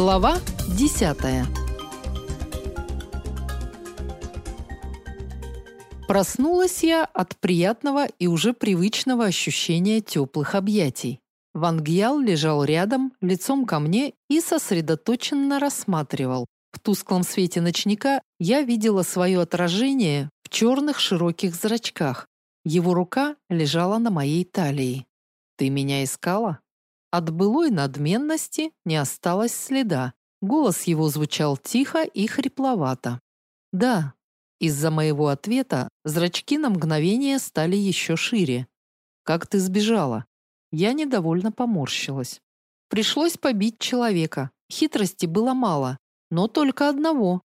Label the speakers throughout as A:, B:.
A: Глава 10. Проснулась я от приятного и уже привычного ощущения теплых объятий. Ван Гьял лежал рядом, лицом ко мне и сосредоточенно рассматривал. В тусклом свете ночника я видела свое отражение в черных широких зрачках. Его рука лежала на моей талии. «Ты меня искала?» От былой надменности не осталось следа. Голос его звучал тихо и хрипловато. «Да». Из-за моего ответа зрачки на мгновение стали еще шире. «Как ты сбежала?» Я недовольно поморщилась. Пришлось побить человека. Хитрости было мало, но только одного.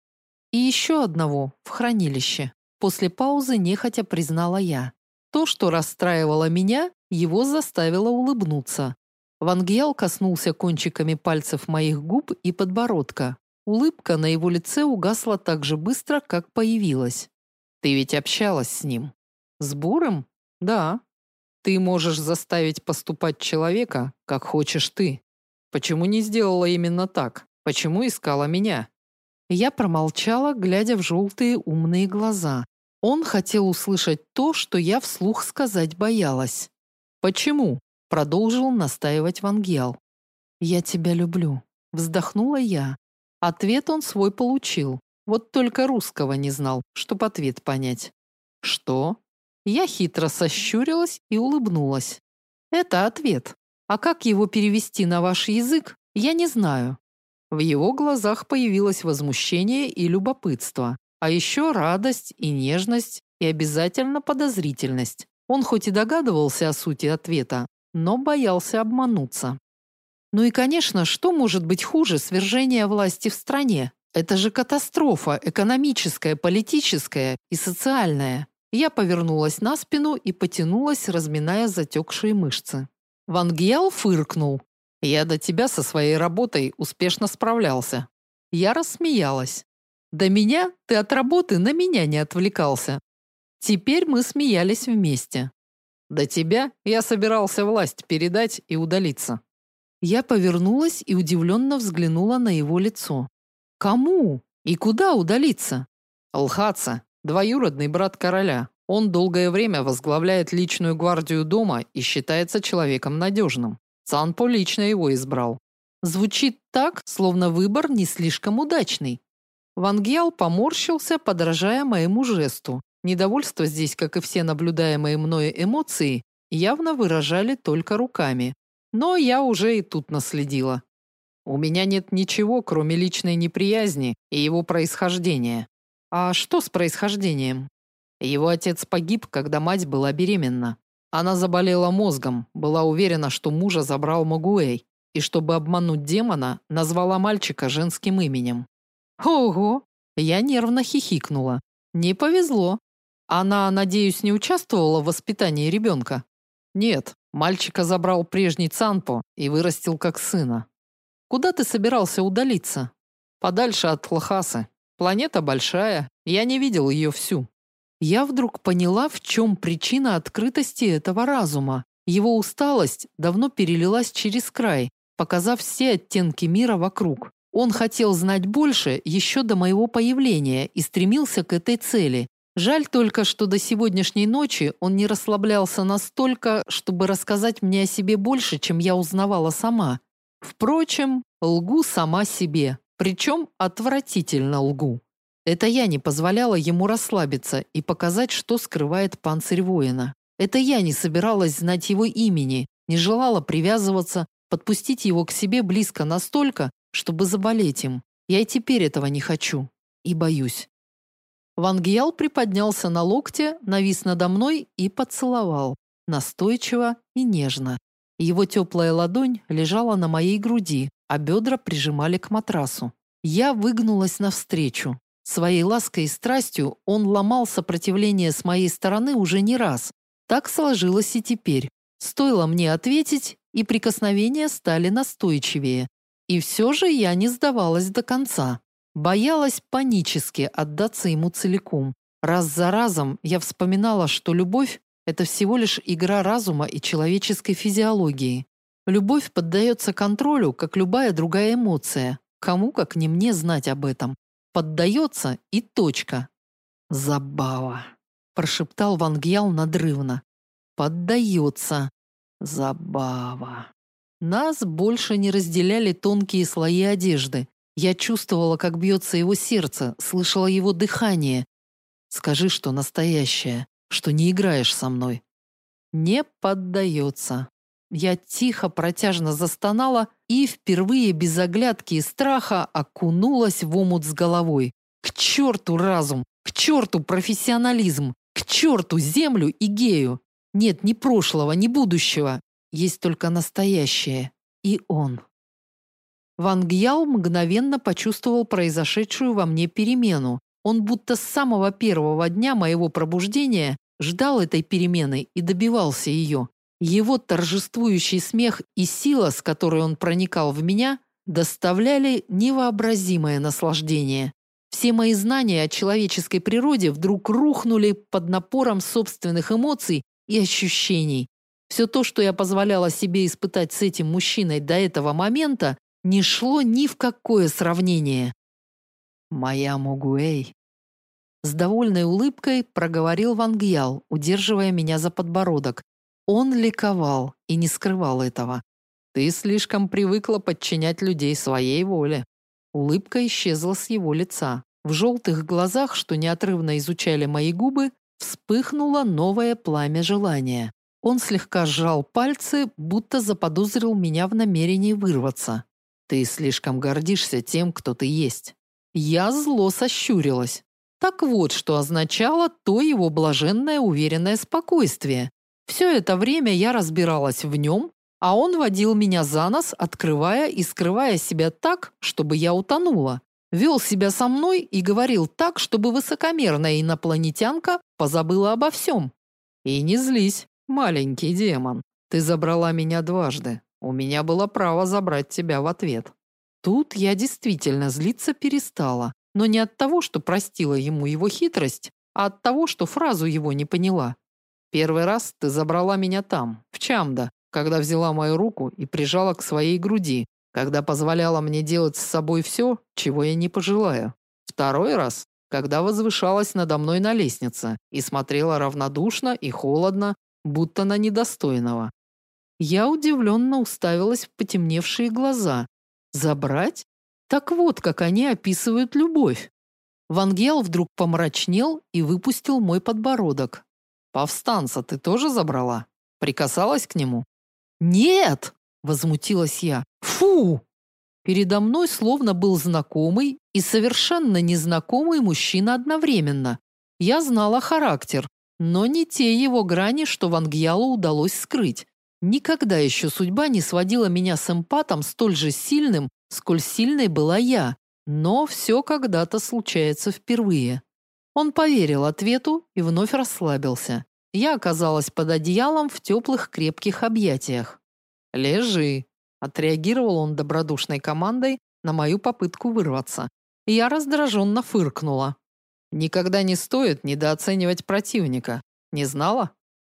A: И еще одного в хранилище. После паузы нехотя признала я. То, что расстраивало меня, его заставило улыбнуться. Вангьял коснулся кончиками пальцев моих губ и подбородка. Улыбка на его лице угасла так же быстро, как появилась. Ты ведь общалась с ним. С Буром? Да. Ты можешь заставить поступать человека, как хочешь ты. Почему не сделала именно так? Почему искала меня? Я промолчала, глядя в желтые умные глаза. Он хотел услышать то, что я вслух сказать боялась. Почему? Продолжил настаивать Вангел. Я тебя люблю, вздохнула я. Ответ он свой получил. Вот только русского не знал, чтоб ответ понять. Что? Я хитро сощурилась и улыбнулась. Это ответ. А как его перевести на ваш язык, я не знаю. В его глазах появилось возмущение и любопытство, а еще радость и нежность и обязательно подозрительность. Он хоть и догадывался о сути ответа, но боялся обмануться. Ну и, конечно, что может быть хуже свержения власти в стране? Это же катастрофа экономическая, политическая и социальная. Я повернулась на спину и потянулась, разминая затекшие мышцы. Ван Гьял фыркнул. Я до тебя со своей работой успешно справлялся. Я рассмеялась. До меня ты от работы на меня не отвлекался. Теперь мы смеялись вместе. До тебя я собирался власть передать и удалиться. Я повернулась и удивленно взглянула на его лицо. Кому и куда удалиться? Алхаца, двоюродный брат короля. Он долгое время возглавляет личную гвардию дома и считается человеком надежным. Цанпо лично его избрал. Звучит так, словно выбор не слишком удачный. Ван Гьял поморщился, подражая моему жесту, Недовольство здесь, как и все наблюдаемые мною эмоции, явно выражали только руками. Но я уже и тут наследила. У меня нет ничего, кроме личной неприязни и его происхождения. А что с происхождением? Его отец погиб, когда мать была беременна. Она заболела мозгом, была уверена, что мужа забрал Могуэй, и чтобы обмануть демона, назвала мальчика женским именем. Ого! Я нервно хихикнула. Не повезло. Она, надеюсь, не участвовала в воспитании ребенка? Нет, мальчика забрал прежний Цанпо и вырастил как сына. Куда ты собирался удалиться? Подальше от Лхасы. Планета большая, я не видел ее всю. Я вдруг поняла, в чем причина открытости этого разума. Его усталость давно перелилась через край, показав все оттенки мира вокруг. Он хотел знать больше еще до моего появления и стремился к этой цели, Жаль только, что до сегодняшней ночи он не расслаблялся настолько, чтобы рассказать мне о себе больше, чем я узнавала сама. Впрочем, лгу сама себе, причем отвратительно лгу. Это я не позволяла ему расслабиться и показать, что скрывает панцирь воина. Это я не собиралась знать его имени, не желала привязываться, подпустить его к себе близко настолько, чтобы заболеть им. Я и теперь этого не хочу и боюсь. Ван Гьял приподнялся на локте, навис надо мной и поцеловал, настойчиво и нежно. Его теплая ладонь лежала на моей груди, а бедра прижимали к матрасу. Я выгнулась навстречу. Своей лаской и страстью он ломал сопротивление с моей стороны уже не раз. Так сложилось и теперь. Стоило мне ответить, и прикосновения стали настойчивее. И все же я не сдавалась до конца. Боялась панически отдаться ему целиком. Раз за разом я вспоминала, что любовь – это всего лишь игра разума и человеческой физиологии. Любовь поддается контролю, как любая другая эмоция. Кому, как не мне, знать об этом? Поддается и точка. Забава, прошептал Вангьял надрывно. Поддается. Забава. Нас больше не разделяли тонкие слои одежды. Я чувствовала, как бьется его сердце, слышала его дыхание. Скажи, что настоящее, что не играешь со мной. Не поддается. Я тихо, протяжно застонала и впервые без оглядки и страха окунулась в омут с головой. К черту разум, к черту профессионализм, к черту землю и гею. Нет ни прошлого, ни будущего. Есть только настоящее. И он. Ван Гьял мгновенно почувствовал произошедшую во мне перемену. Он будто с самого первого дня моего пробуждения ждал этой перемены и добивался ее. Его торжествующий смех и сила, с которой он проникал в меня, доставляли невообразимое наслаждение. Все мои знания о человеческой природе вдруг рухнули под напором собственных эмоций и ощущений. Все то, что я позволяла себе испытать с этим мужчиной до этого момента, не шло ни в какое сравнение. Моя Могуэй. С довольной улыбкой проговорил Ван Гьял, удерживая меня за подбородок. Он ликовал и не скрывал этого. Ты слишком привыкла подчинять людей своей воле. Улыбка исчезла с его лица. В желтых глазах, что неотрывно изучали мои губы, вспыхнуло новое пламя желания. Он слегка сжал пальцы, будто заподозрил меня в намерении вырваться. Ты слишком гордишься тем, кто ты есть. Я зло сощурилась. Так вот, что означало то его блаженное уверенное спокойствие. Все это время я разбиралась в нем, а он водил меня за нос, открывая и скрывая себя так, чтобы я утонула. Вел себя со мной и говорил так, чтобы высокомерная инопланетянка позабыла обо всем. И не злись, маленький демон. Ты забрала меня дважды. У меня было право забрать тебя в ответ. Тут я действительно злиться перестала, но не от того, что простила ему его хитрость, а от того, что фразу его не поняла. Первый раз ты забрала меня там, в Чамда, когда взяла мою руку и прижала к своей груди, когда позволяла мне делать с собой все, чего я не пожелаю. Второй раз, когда возвышалась надо мной на лестнице и смотрела равнодушно и холодно, будто на недостойного. Я удивленно уставилась в потемневшие глаза. Забрать? Так вот, как они описывают любовь. Вангел вдруг помрачнел и выпустил мой подбородок. Повстанца ты тоже забрала? Прикасалась к нему? Нет, возмутилась я. Фу! Передо мной словно был знакомый и совершенно незнакомый мужчина одновременно. Я знала характер, но не те его грани, что Вангьялу удалось скрыть. Никогда еще судьба не сводила меня с эмпатом столь же сильным, сколь сильной была я. Но все когда-то случается впервые. Он поверил ответу и вновь расслабился. Я оказалась под одеялом в теплых крепких объятиях. «Лежи», – отреагировал он добродушной командой на мою попытку вырваться. Я раздраженно фыркнула. «Никогда не стоит недооценивать противника. Не знала?»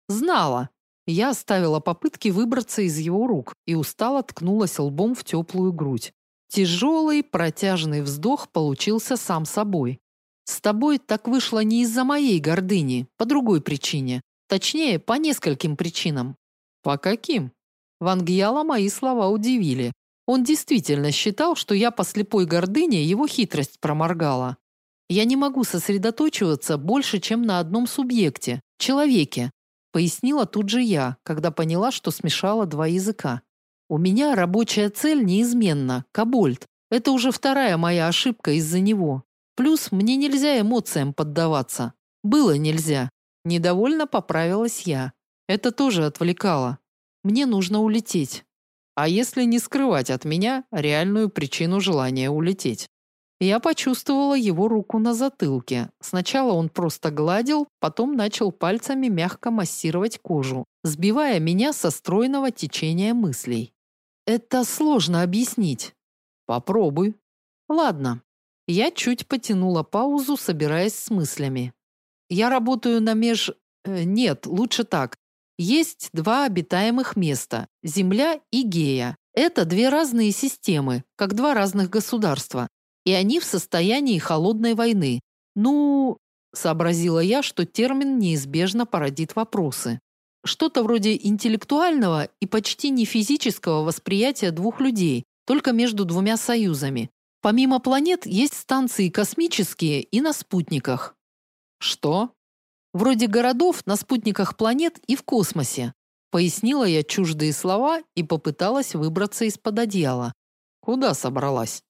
A: «Знала. Я оставила попытки выбраться из его рук и устало ткнулась лбом в теплую грудь. Тяжелый, протяжный вздох получился сам собой. С тобой так вышло не из-за моей гордыни, по другой причине. Точнее, по нескольким причинам. По каким? Ван Гьяла мои слова удивили. Он действительно считал, что я по слепой гордыне его хитрость проморгала. Я не могу сосредоточиваться больше, чем на одном субъекте человеке, Пояснила тут же я, когда поняла, что смешала два языка. У меня рабочая цель неизменна Кабольд. Это уже вторая моя ошибка из-за него. Плюс мне нельзя эмоциям поддаваться. Было нельзя. Недовольно поправилась я. Это тоже отвлекало. Мне нужно улететь. А если не скрывать от меня реальную причину желания улететь? Я почувствовала его руку на затылке. Сначала он просто гладил, потом начал пальцами мягко массировать кожу, сбивая меня со стройного течения мыслей. Это сложно объяснить. Попробуй. Ладно. Я чуть потянула паузу, собираясь с мыслями. Я работаю на меж э, нет, лучше так. Есть два обитаемых места Земля и Гея. Это две разные системы, как два разных государства, и они в состоянии холодной войны. Ну, сообразила я, что термин неизбежно породит вопросы. Что-то вроде интеллектуального и почти не физического восприятия двух людей, только между двумя союзами. Помимо планет есть станции космические и на спутниках. Что? Вроде городов на спутниках планет и в космосе. Пояснила я чуждые слова и попыталась выбраться из-под одеяла. Куда собралась?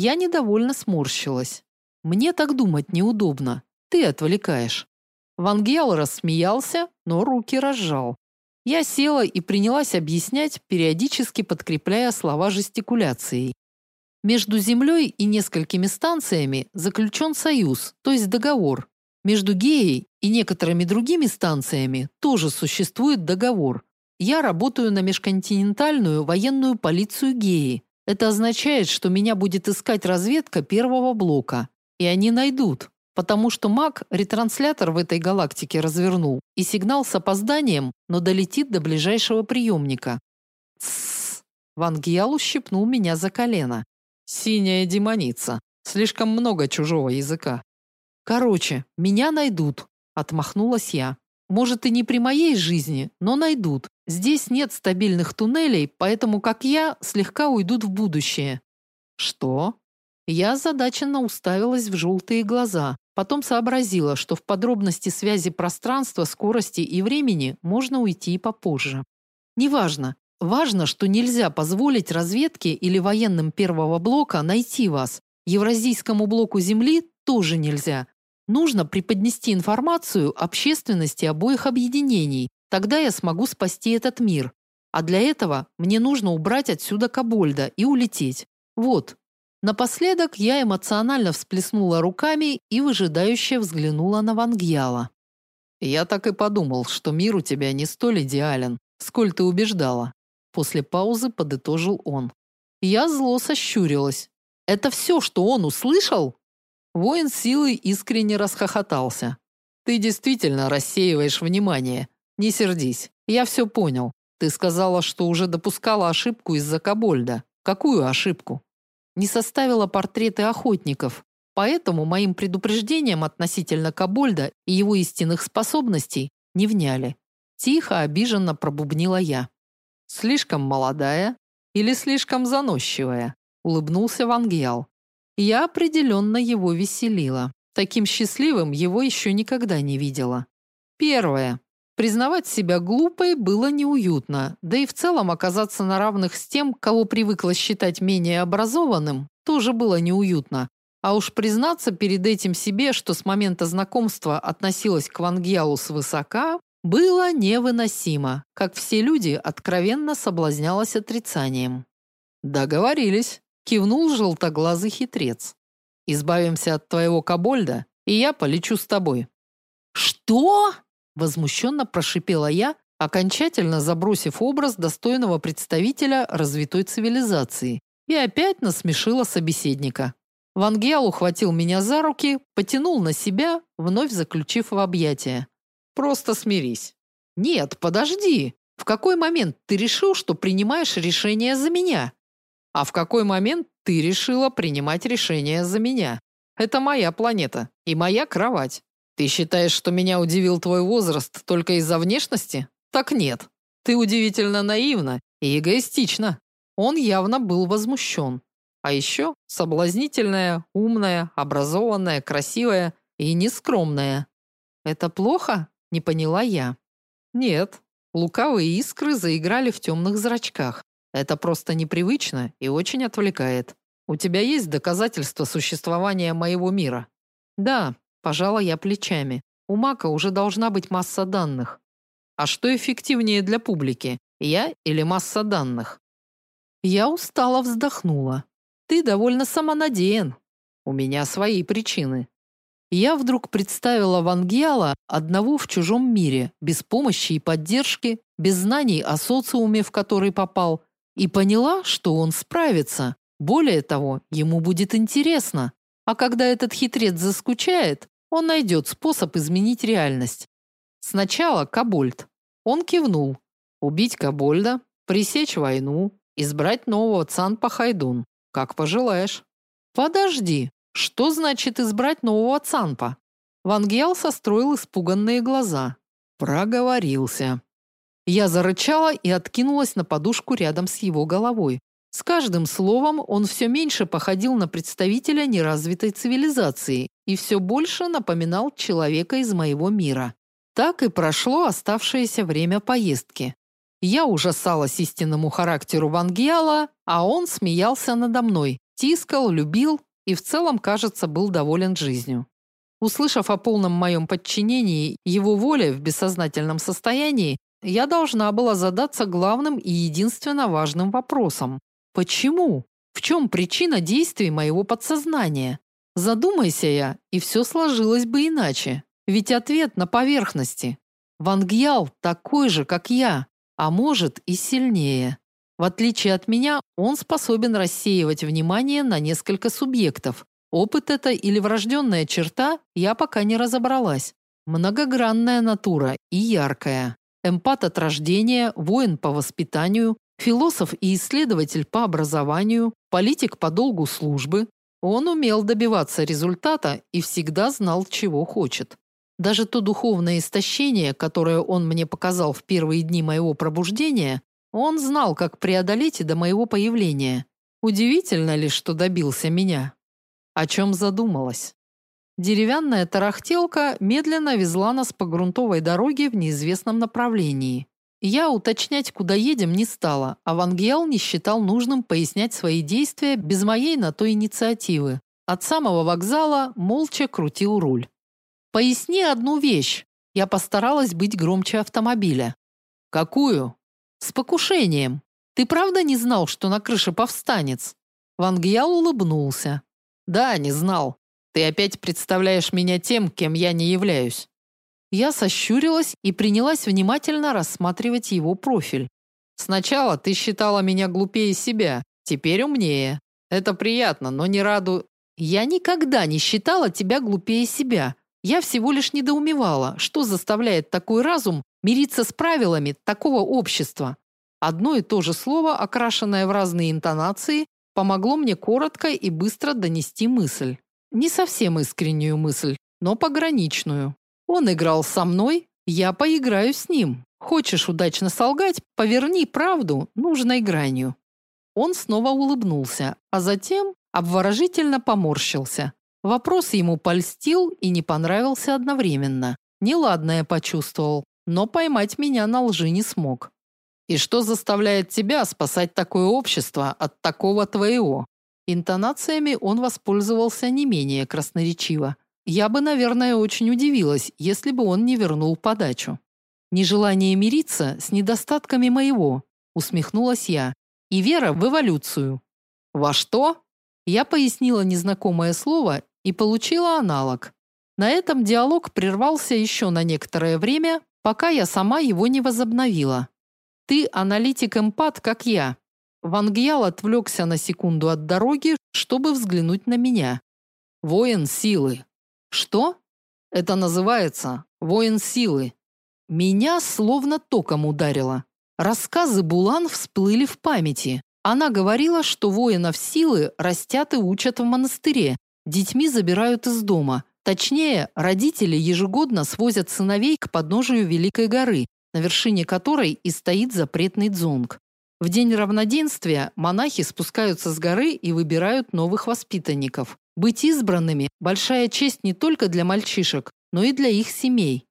A: Я недовольно сморщилась. Мне так думать неудобно. Ты отвлекаешь. Вангел рассмеялся, но руки разжал. Я села и принялась объяснять, периодически подкрепляя слова жестикуляцией. Между Землей и несколькими станциями заключен союз, то есть договор. Между Геей и некоторыми другими станциями тоже существует договор. Я работаю на межконтинентальную военную полицию Геи. Это означает, что меня будет искать разведка первого блока. И они найдут, потому что маг ретранслятор в этой галактике развернул, и сигнал с опозданием, но долетит до ближайшего приемника. Тссс. Ван Гиал ущипнул меня за колено. Синяя демоница. Слишком много чужого языка. Короче, меня найдут, отмахнулась я. Может и не при моей жизни, но найдут. Здесь нет стабильных туннелей, поэтому как я слегка уйдут в будущее. Что? Я озадаченно уставилась в желтые глаза. Потом сообразила, что в подробности связи пространства, скорости и времени можно уйти и попозже. Неважно. Важно, что нельзя позволить разведке или военным первого блока найти вас. Евразийскому блоку Земли тоже нельзя. Нужно преподнести информацию общественности обоих объединений. Тогда я смогу спасти этот мир. А для этого мне нужно убрать отсюда Кабольда и улететь. Вот, Напоследок я эмоционально всплеснула руками и выжидающе взглянула на Вангьяла. Я так и подумал, что мир у тебя не столь идеален, сколь ты убеждала. После паузы подытожил он. Я зло сощурилась. Это все, что он услышал? Воин силы искренне расхохотался. Ты действительно рассеиваешь внимание. Не сердись. Я все понял. Ты сказала, что уже допускала ошибку из-за Кабольда. Какую ошибку? не составила портреты охотников, поэтому моим предупреждениям относительно Кабольда и его истинных способностей не вняли. Тихо, обиженно пробубнила я. Слишком молодая или слишком заносчивая? улыбнулся Вангиал. Я определенно его веселила. Таким счастливым его еще никогда не видела. Первое. Признавать себя глупой было неуютно, да и в целом оказаться на равных с тем, кого привыкла считать менее образованным, тоже было неуютно. А уж признаться перед этим себе, что с момента знакомства относилась к Вангьялу свысока, было невыносимо, как все люди откровенно соблазнялась отрицанием. Договорились, кивнул желтоглазый хитрец. Избавимся от твоего кобольда, и я полечу с тобой. Что? возмущенно прошипела я, окончательно забросив образ достойного представителя развитой цивилизации, и опять насмешила собеседника. Вангел ухватил меня за руки, потянул на себя, вновь заключив в объятия. Просто смирись. Нет, подожди. В какой момент ты решил, что принимаешь решение за меня? А в какой момент ты решила принимать решение за меня? Это моя планета и моя кровать. Ты считаешь, что меня удивил твой возраст только из-за внешности? Так нет. Ты удивительно наивна и эгоистична. Он явно был возмущен. А еще соблазнительная, умная, образованная, красивая и нескромная. Это плохо? Не поняла я. Нет. Лукавые искры заиграли в темных зрачках. Это просто непривычно и очень отвлекает. У тебя есть доказательства существования моего мира? Да, Пожала я плечами. У Мака уже должна быть масса данных. А что эффективнее для публики? Я или масса данных? Я устало вздохнула. Ты довольно самонадеян. У меня свои причины. Я вдруг представила Вангиала одного в чужом мире, без помощи и поддержки, без знаний о социуме, в который попал, и поняла, что он справится. Более того, ему будет интересно. А когда этот хитрец заскучает, он найдет способ изменить реальность. Сначала Кабольд. Он кивнул. Убить Кабольда, пресечь войну Избрать нового Цанпа Хайдун. Как пожелаешь. Подожди. Что значит избрать нового Цанпа? Ван Гиал состроил испуганные глаза. Проговорился. Я зарычала и откинулась на подушку рядом с его головой. С каждым словом он все меньше походил на представителя неразвитой цивилизации и все больше напоминал человека из моего мира. Так и прошло оставшееся время поездки. Я ужасалась истинному характеру Вангиала, а он смеялся надо мной, тискал, любил и в целом, кажется, был доволен жизнью. Услышав о полном моем подчинении его воле в бессознательном состоянии, я должна была задаться главным и единственно важным вопросом: Почему? В чем причина действий моего подсознания? Задумайся я, и все сложилось бы иначе. Ведь ответ на поверхности. Вангьял такой же, как я, а может и сильнее. В отличие от меня, он способен рассеивать внимание на несколько субъектов. Опыт это или врожденная черта, я пока не разобралась. Многогранная натура и яркая. Эмпат от рождения, воин по воспитанию, Философ и исследователь по образованию, политик по долгу службы, он умел добиваться результата и всегда знал, чего хочет. Даже то духовное истощение, которое он мне показал в первые дни моего пробуждения, он знал, как преодолеть и до моего появления. Удивительно ли, что добился меня? О чем задумалась? Деревянная тарахтелка медленно везла нас по грунтовой дороге в неизвестном направлении. Я уточнять, куда едем, не стала, а Ван Гиал не считал нужным пояснять свои действия без моей на то инициативы. От самого вокзала молча крутил руль. Поясни одну вещь. Я постаралась быть громче автомобиля. Какую? С покушением. Ты правда не знал, что на крыше повстанец? Ван Гиал улыбнулся. Да, не знал. Ты опять представляешь меня тем, кем я не являюсь. Я сощурилась и принялась внимательно рассматривать его профиль. Сначала ты считала меня глупее себя, теперь умнее. Это приятно, но не раду. Я никогда не считала тебя глупее себя. Я всего лишь недоумевала, что заставляет такой разум мириться с правилами такого общества. Одно и то же слово, окрашенное в разные интонации, помогло мне коротко и быстро донести мысль. Не совсем искреннюю мысль, но пограничную. Он играл со мной, я поиграю с ним. Хочешь удачно солгать, поверни правду нужной гранью. Он снова улыбнулся, а затем обворожительно поморщился. Вопрос ему польстил и не понравился одновременно. Неладное почувствовал, но поймать меня на лжи не смог. И что заставляет тебя спасать такое общество от такого твоего? Интонациями он воспользовался не менее красноречиво. Я бы, наверное, очень удивилась, если бы он не вернул подачу. Нежелание мириться с недостатками моего, усмехнулась я. И вера в эволюцию. Во что? Я пояснила незнакомое слово и получила аналог. На этом диалог прервался еще на некоторое время, пока я сама его не возобновила. Ты аналитик-эмпат, как я. Вангьял отвлекся на секунду от дороги, чтобы взглянуть на меня. Воин силы, что? Это называется воин силы. Меня словно током ударило. Рассказы Булан всплыли в памяти. Она говорила, что воинов силы растят и учат в монастыре, детьми забирают из дома. Точнее, родители ежегодно свозят сыновей к подножию Великой горы, на вершине которой и стоит запретный дзонг. В день равноденствия монахи спускаются с горы и выбирают новых воспитанников. Быть избранными большая честь не только для мальчишек, но и для их семей.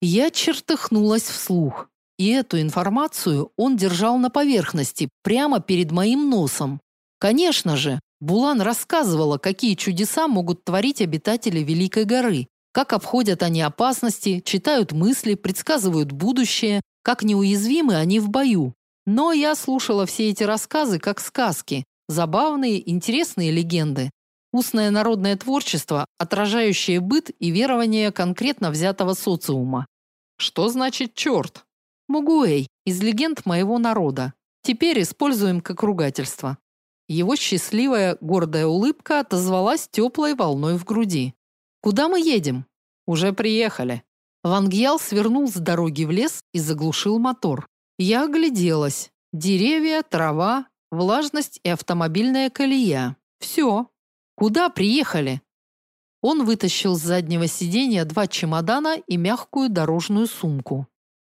A: Я чертыхнулась вслух. И эту информацию он держал на поверхности, прямо перед моим носом. Конечно же, Булан рассказывала, какие чудеса могут творить обитатели Великой горы, как обходят они опасности, читают мысли, предсказывают будущее, как неуязвимы они в бою. Но я слушала все эти рассказы как сказки, забавные, интересные легенды. Устное народное творчество, отражающее быт и верования конкретно взятого социума. Что значит черт? Мугуэй из легенд моего народа. Теперь используем как ругательство. Его счастливая, гордая улыбка отозвалась теплой волной в груди. Куда мы едем? Уже приехали. Ван Гьял свернул с дороги в лес и заглушил мотор. Я огляделась. Деревья, трава, влажность и автомобильная колея. Все. Куда приехали? Он вытащил с заднего сиденья два чемодана и мягкую дорожную сумку.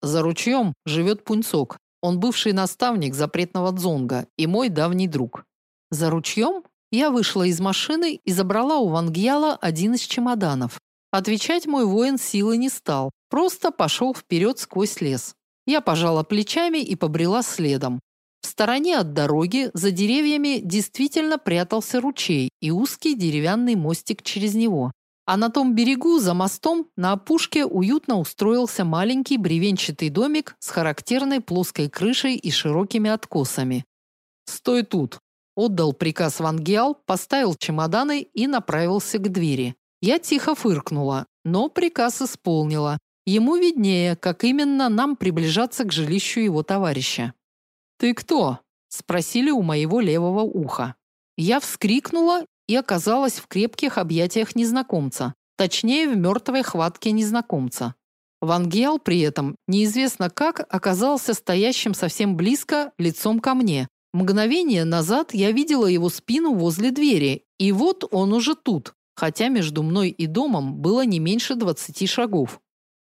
A: За ручьем живет Пунцок. Он бывший наставник запретного дзонга и мой давний друг. За ручьем я вышла из машины и забрала у Вангьяла один из чемоданов. Отвечать мой воин силы не стал, просто пошел вперед сквозь лес. Я пожала плечами и побрела следом. В стороне от дороги, за деревьями, действительно прятался ручей и узкий деревянный мостик через него. А на том берегу, за мостом, на опушке уютно устроился маленький бревенчатый домик с характерной плоской крышей и широкими откосами. "Стой тут", отдал приказ Вангиал, поставил чемоданы и направился к двери. Я тихо фыркнула, но приказ исполнила. Ему виднее, как именно нам приближаться к жилищу его товарища. Ты кто? спросили у моего левого уха. Я вскрикнула и оказалась в крепких объятиях незнакомца, точнее в мертвой хватке незнакомца. Вангел при этом неизвестно как оказался стоящим совсем близко, лицом ко мне. Мгновение назад я видела его спину возле двери, и вот он уже тут, хотя между мной и домом было не меньше двадцати шагов.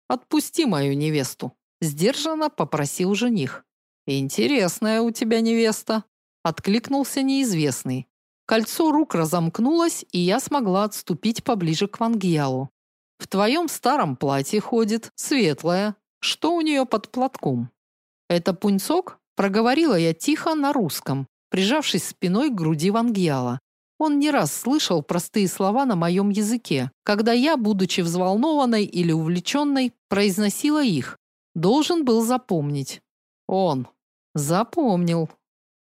A: Отпусти мою невесту, сдержанно попросил жених. Интересная у тебя невеста, откликнулся неизвестный. Кольцо рук разомкнулось, и я смогла отступить поближе к Вангьялу. В твоем старом платье ходит, светлая. Что у нее под платком? Это пунцок? проговорила я тихо на русском, прижавшись спиной к груди Вангьяла. Он не раз слышал простые слова на моем языке, когда я, будучи взволнованной или увлеченной, произносила их. Должен был запомнить. Он запомнил.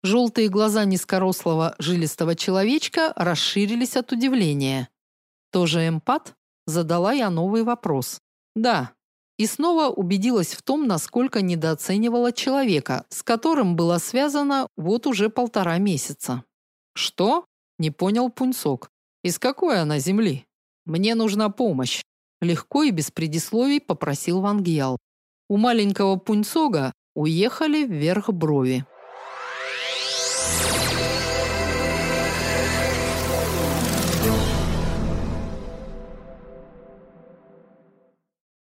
A: Желтые глаза низкорослого жилистого человечка расширились от удивления. Тоже эмпат? Задала я новый вопрос. Да. И снова убедилась в том, насколько недооценивала человека, с которым была связана вот уже полтора месяца. Что? Не понял Пунцок. Из какой она земли? Мне нужна помощь, легко и без предисловий попросил Вангьял. У маленького Пунцога уехали вверх брови.